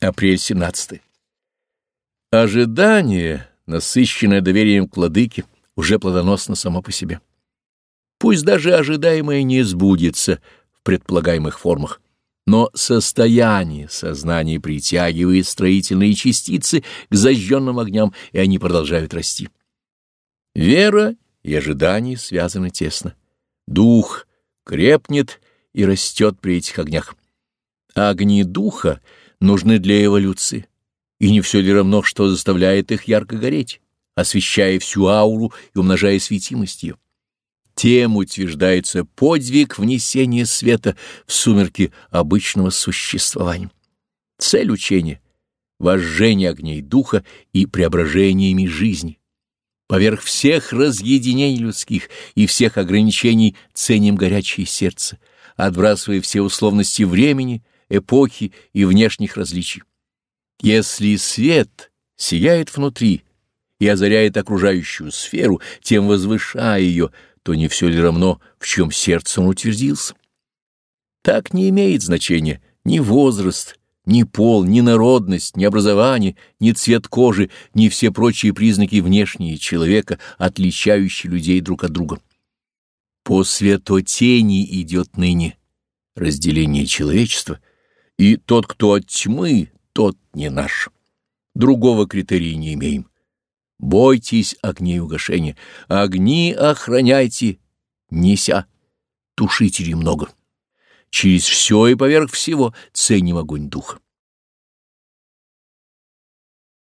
Апрель 17. Ожидание, насыщенное доверием к владыке, уже плодоносно само по себе. Пусть даже ожидаемое не сбудется в предполагаемых формах, но состояние сознания притягивает строительные частицы к зажженным огням, и они продолжают расти. Вера и ожидание связаны тесно. Дух крепнет и растет при этих огнях. Огни духа нужны для эволюции, и не все ли равно, что заставляет их ярко гореть, освещая всю ауру и умножая светимость ее. Тем утверждается подвиг внесения света в сумерки обычного существования. Цель учения — вожжение огней духа и преображениями жизни. Поверх всех разъединений людских и всех ограничений ценим горячее сердце, отбрасывая все условности времени, эпохи и внешних различий. Если свет сияет внутри и озаряет окружающую сферу, тем возвышая ее, то не все ли равно, в чем сердце он утвердился? Так не имеет значения ни возраст, ни пол, ни народность, ни образование, ни цвет кожи, ни все прочие признаки внешние человека, отличающие людей друг от друга. По светотени идет ныне разделение человечества — и тот, кто от тьмы, тот не наш. Другого критерия не имеем. Бойтесь огней угошения, огни охраняйте, неся, тушителей много. Через все и поверх всего ценим огонь духа.